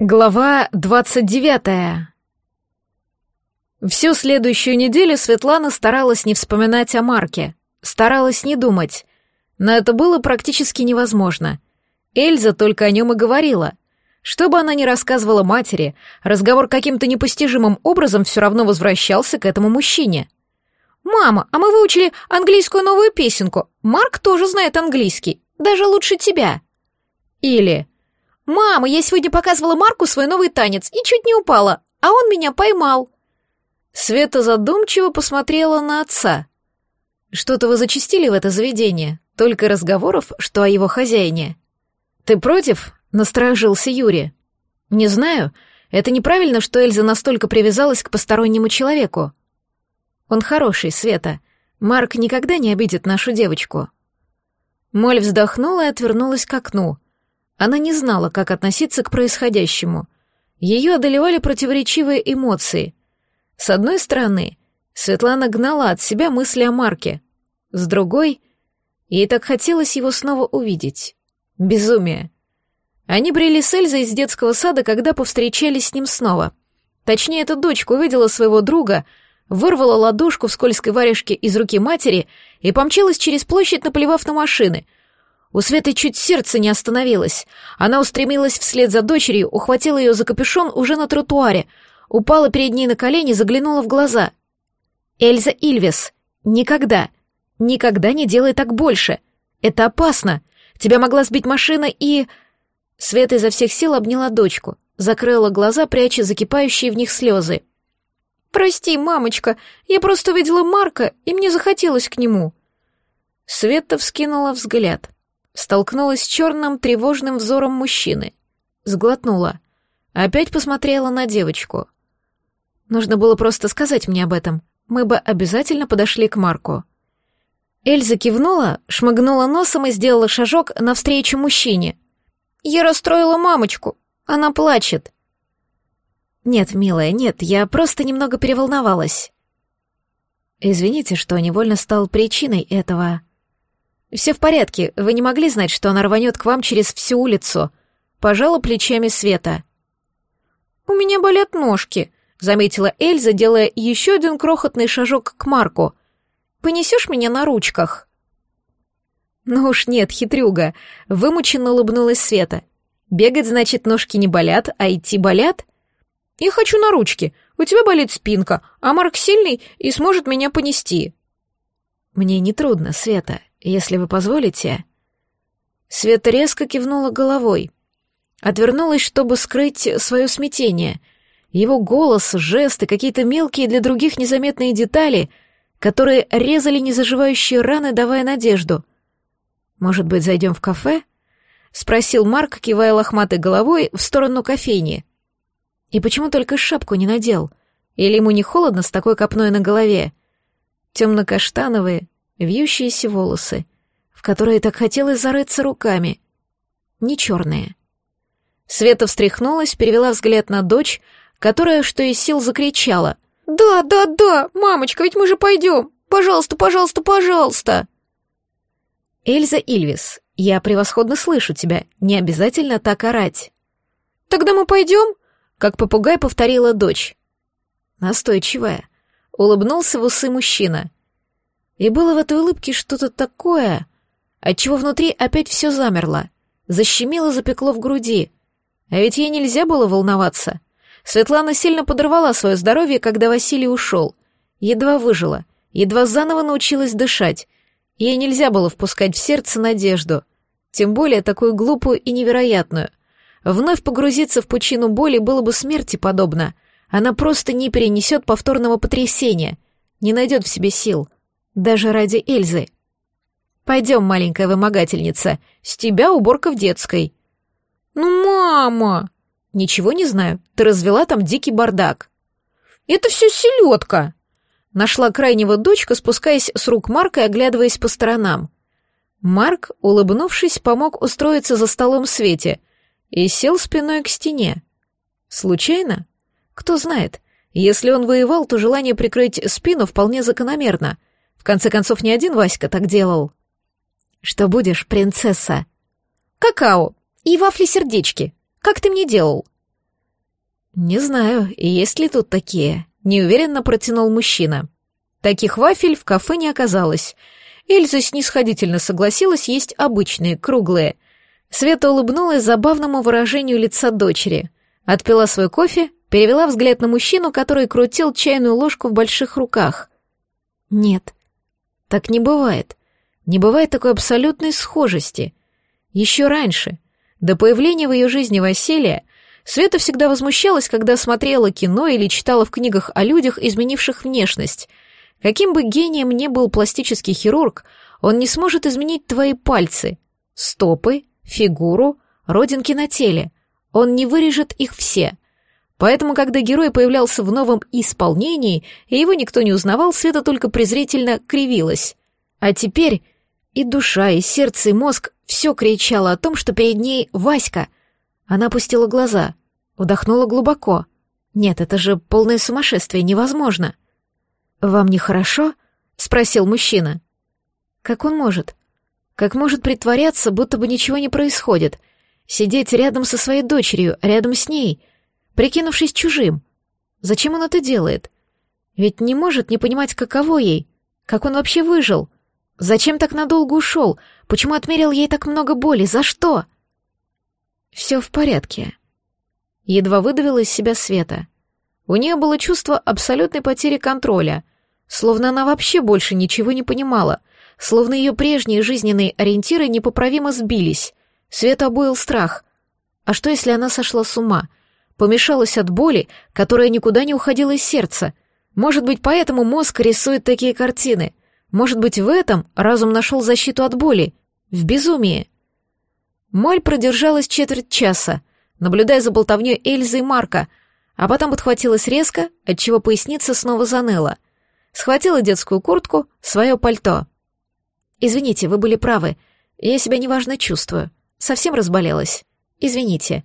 Глава двадцать девятая. Всю следующую неделю Светлана старалась не вспоминать о Марке, старалась не думать, но это было практически невозможно. Эльза только о нем и говорила. Что бы она ни рассказывала матери, разговор каким-то непостижимым образом все равно возвращался к этому мужчине. «Мама, а мы выучили английскую новую песенку. Марк тоже знает английский, даже лучше тебя». Или «Мама, я сегодня показывала Марку свой новый танец и чуть не упала, а он меня поймал». Света задумчиво посмотрела на отца. «Что-то вы зачистили в это заведение, только разговоров, что о его хозяине». «Ты против?» — насторожился Юрий. «Не знаю. Это неправильно, что Эльза настолько привязалась к постороннему человеку». «Он хороший, Света. Марк никогда не обидит нашу девочку». Моль вздохнула и отвернулась к окну — она не знала, как относиться к происходящему. Ее одолевали противоречивые эмоции. С одной стороны, Светлана гнала от себя мысли о Марке. С другой, ей так хотелось его снова увидеть. Безумие. Они брели с Эльзой из детского сада, когда повстречались с ним снова. Точнее, эта дочка увидела своего друга, вырвала ладошку в скользкой варежке из руки матери и помчалась через площадь, наплевав на машины — у Светы чуть сердце не остановилось. Она устремилась вслед за дочерью, ухватила ее за капюшон уже на тротуаре, упала перед ней на колени, заглянула в глаза. «Эльза Ильвес, никогда, никогда не делай так больше. Это опасно. Тебя могла сбить машина и...» Света изо всех сил обняла дочку, закрыла глаза, пряча закипающие в них слезы. «Прости, мамочка, я просто видела Марка, и мне захотелось к нему». Света вскинула взгляд столкнулась с черным тревожным взором мужчины. Сглотнула. Опять посмотрела на девочку. Нужно было просто сказать мне об этом. Мы бы обязательно подошли к Марку. Эльза кивнула, шмыгнула носом и сделала шажок навстречу мужчине. «Я расстроила мамочку. Она плачет». «Нет, милая, нет, я просто немного переволновалась». «Извините, что невольно стал причиной этого», «Все в порядке, вы не могли знать, что она рванет к вам через всю улицу?» Пожала плечами Света. «У меня болят ножки», — заметила Эльза, делая еще один крохотный шажок к Марку. «Понесешь меня на ручках?» «Ну уж нет, хитрюга», — вымученно улыбнулась Света. «Бегать, значит, ножки не болят, а идти болят?» «Я хочу на ручки. У тебя болит спинка, а Марк сильный и сможет меня понести». «Мне не трудно, Света если вы позволите...» Света резко кивнула головой. Отвернулась, чтобы скрыть свое смятение. Его голос, жесты, какие-то мелкие для других незаметные детали, которые резали незаживающие раны, давая надежду. «Может быть, зайдем в кафе?» — спросил Марк, кивая лохматой головой в сторону кофейни. «И почему только шапку не надел? Или ему не холодно с такой копной на голове? Темно-каштановые, вьющиеся волосы, в которые так хотелось зарыться руками. Не черные. Света встряхнулась, перевела взгляд на дочь, которая, что из сил, закричала. «Да, да, да, мамочка, ведь мы же пойдем! Пожалуйста, пожалуйста, пожалуйста!» «Эльза Ильвис, я превосходно слышу тебя, не обязательно так орать». «Тогда мы пойдем?» — как попугай повторила дочь. Настойчивая. Улыбнулся в усы мужчина. И было в этой улыбке что-то такое, отчего внутри опять все замерло, защемило, запекло в груди. А ведь ей нельзя было волноваться. Светлана сильно подорвала свое здоровье, когда Василий ушел. Едва выжила, едва заново научилась дышать. Ей нельзя было впускать в сердце надежду, тем более такую глупую и невероятную. Вновь погрузиться в пучину боли было бы смерти подобно. Она просто не перенесет повторного потрясения, не найдет в себе сил — даже ради Эльзы. Пойдем, маленькая вымогательница, с тебя уборка в детской. Ну, мама! Ничего не знаю, ты развела там дикий бардак. Это все селедка! Нашла крайнего дочка, спускаясь с рук Марка и оглядываясь по сторонам. Марк, улыбнувшись, помог устроиться за столом Свете и сел спиной к стене. Случайно? Кто знает. Если он воевал, то желание прикрыть спину вполне закономерно — в конце концов, не один Васька так делал. Что будешь, принцесса? Какао и вафли-сердечки. Как ты мне делал? «Не знаю, есть ли тут такие», — неуверенно протянул мужчина. Таких вафель в кафе не оказалось. Эльза снисходительно согласилась есть обычные, круглые. Света улыбнулась забавному выражению лица дочери. Отпила свой кофе, перевела взгляд на мужчину, который крутил чайную ложку в больших руках. «Нет, так не бывает. Не бывает такой абсолютной схожести. Еще раньше, до появления в ее жизни Василия, Света всегда возмущалась, когда смотрела кино или читала в книгах о людях, изменивших внешность. Каким бы гением ни был пластический хирург, он не сможет изменить твои пальцы, стопы, фигуру, родинки на теле. Он не вырежет их все. Поэтому, когда герой появлялся в новом исполнении, и его никто не узнавал, Света только презрительно кривилась. А теперь и душа, и сердце, и мозг все кричало о том, что перед ней Васька. Она опустила глаза. Вдохнула глубоко. Нет, это же полное сумасшествие, невозможно. «Вам нехорошо?» — спросил мужчина. «Как он может? Как может притворяться, будто бы ничего не происходит? Сидеть рядом со своей дочерью, рядом с ней, прикинувшись чужим? Зачем он это делает? Ведь не может не понимать, каково ей, как он вообще выжил. Зачем так надолго ушел? Почему отмерил ей так много боли? За что?» «Все в порядке», едва выдавила из себя Света. У нее было чувство абсолютной потери контроля, словно она вообще больше ничего не понимала, словно ее прежние жизненные ориентиры непоправимо сбились. Света обуил страх. А что, если она сошла с ума? Помешалась от боли, которая никуда не уходила из сердца. Может быть, поэтому мозг рисует такие картины. Может быть, в этом разум нашел защиту от боли. В безумии. Моль продержалась четверть часа, наблюдая за болтовней Эльзы и Марка, а потом подхватилась резко, отчего поясница снова заныла. Схватила детскую куртку, свое пальто. «Извините, вы были правы. Я себя неважно чувствую. Совсем разболелась. Извините».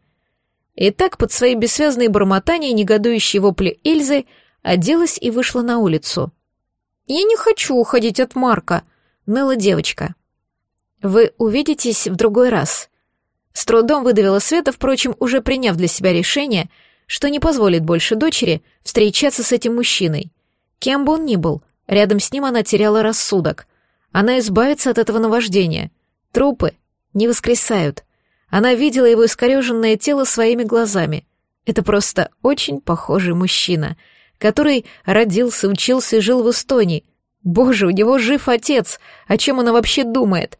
И так под свои бессвязные бормотания и негодующие вопли Эльзы оделась и вышла на улицу. «Я не хочу уходить от Марка», — ныла девочка. «Вы увидитесь в другой раз», с трудом выдавила Света, впрочем, уже приняв для себя решение, что не позволит больше дочери встречаться с этим мужчиной. Кем бы он ни был, рядом с ним она теряла рассудок. Она избавится от этого наваждения. Трупы не воскресают. Она видела его искореженное тело своими глазами. Это просто очень похожий мужчина, который родился, учился и жил в Эстонии. Боже, у него жив отец. О чем она вообще думает?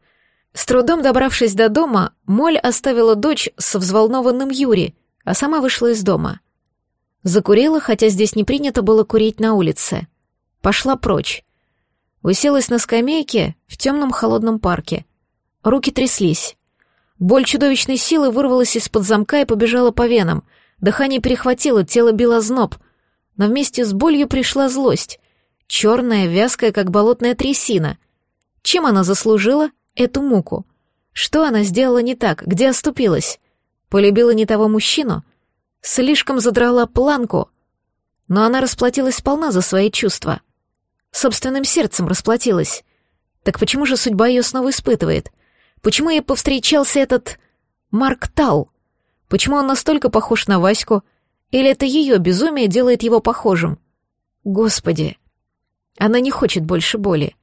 С трудом добравшись до дома, Моль оставила дочь со взволнованным Юри, а сама вышла из дома. Закурила, хотя здесь не принято было курить на улице. Пошла прочь. Уселась на скамейке в темном холодном парке. Руки тряслись. Боль чудовищной силы вырвалась из-под замка и побежала по венам. Дыхание перехватило, тело било зноб. Но вместе с болью пришла злость. Черная, вязкая, как болотная трясина. Чем она заслужила — эту муку? Что она сделала не так? Где оступилась? Полюбила не того мужчину? Слишком задрала планку? Но она расплатилась сполна за свои чувства. Собственным сердцем расплатилась. Так почему же судьба ее снова испытывает? Почему ей повстречался этот... Марк Тал? Почему он настолько похож на Ваську? Или это ее безумие делает его похожим? Господи! Она не хочет больше боли.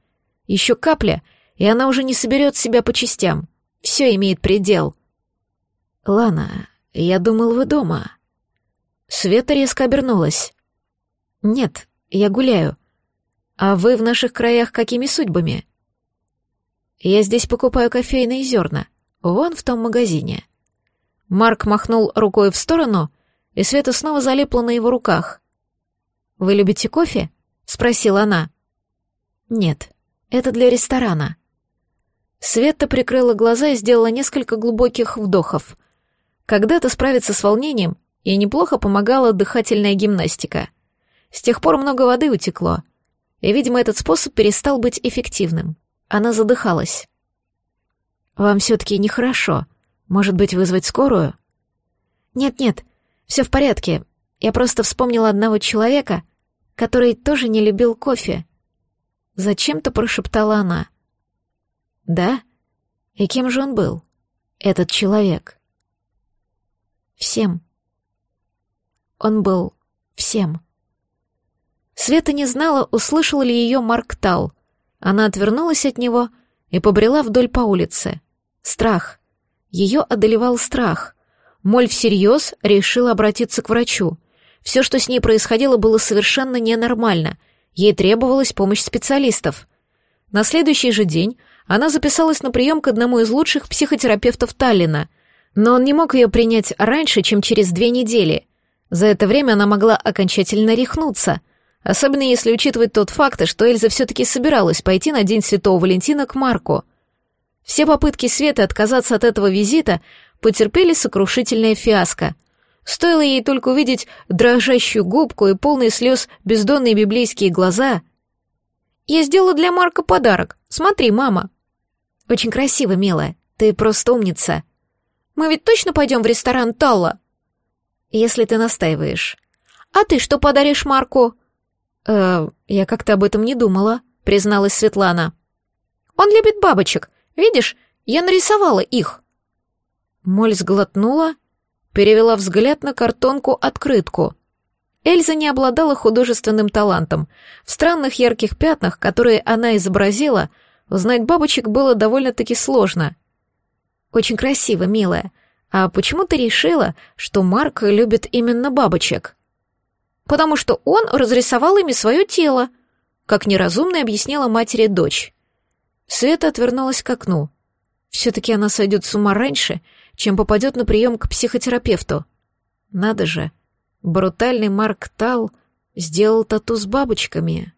Еще капля, и она уже не соберет себя по частям. Все имеет предел. «Лана, я думал, вы дома». Света резко обернулась. «Нет, я гуляю. А вы в наших краях какими судьбами?» «Я здесь покупаю кофейные зерна. Вон в том магазине». Марк махнул рукой в сторону, и Света снова залипла на его руках. «Вы любите кофе?» — спросила она. «Нет, это для ресторана». Света прикрыла глаза и сделала несколько глубоких вдохов. Когда-то справиться с волнением ей неплохо помогала дыхательная гимнастика. С тех пор много воды утекло, и, видимо, этот способ перестал быть эффективным. Она задыхалась. «Вам все-таки нехорошо. Может быть, вызвать скорую?» «Нет-нет, все в порядке. Я просто вспомнила одного человека, который тоже не любил кофе». Зачем-то прошептала она. Да? И кем же он был, этот человек? Всем. Он был всем. Света не знала, услышал ли ее Марк Тал. Она отвернулась от него и побрела вдоль по улице. Страх. Ее одолевал страх. Моль всерьез решила обратиться к врачу. Все, что с ней происходило, было совершенно ненормально. Ей требовалась помощь специалистов. На следующий же день она записалась на прием к одному из лучших психотерапевтов Таллина, но он не мог ее принять раньше, чем через две недели. За это время она могла окончательно рехнуться, особенно если учитывать тот факт, что Эльза все-таки собиралась пойти на День Святого Валентина к Марку. Все попытки Светы отказаться от этого визита потерпели сокрушительное фиаско. Стоило ей только увидеть дрожащую губку и полные слез бездонные библейские глаза. «Я сделала для Марка подарок. Смотри, мама». «Очень красиво, милая. Ты просто умница. Мы ведь точно пойдем в ресторан Талла?» «Если ты настаиваешь». «А ты что подаришь Марку?» «Э, я как-то об этом не думала», — призналась Светлана. «Он любит бабочек. Видишь, я нарисовала их». Моль сглотнула, перевела взгляд на картонку-открытку. Эльза не обладала художественным талантом. В странных ярких пятнах, которые она изобразила, узнать бабочек было довольно-таки сложно. «Очень красиво, милая. А почему ты решила, что Марк любит именно бабочек?» «Потому что он разрисовал ими свое тело», как неразумно объяснила матери дочь. Света отвернулась к окну. Все-таки она сойдет с ума раньше, чем попадет на прием к психотерапевту. Надо же, брутальный Марк Тал сделал тату с бабочками.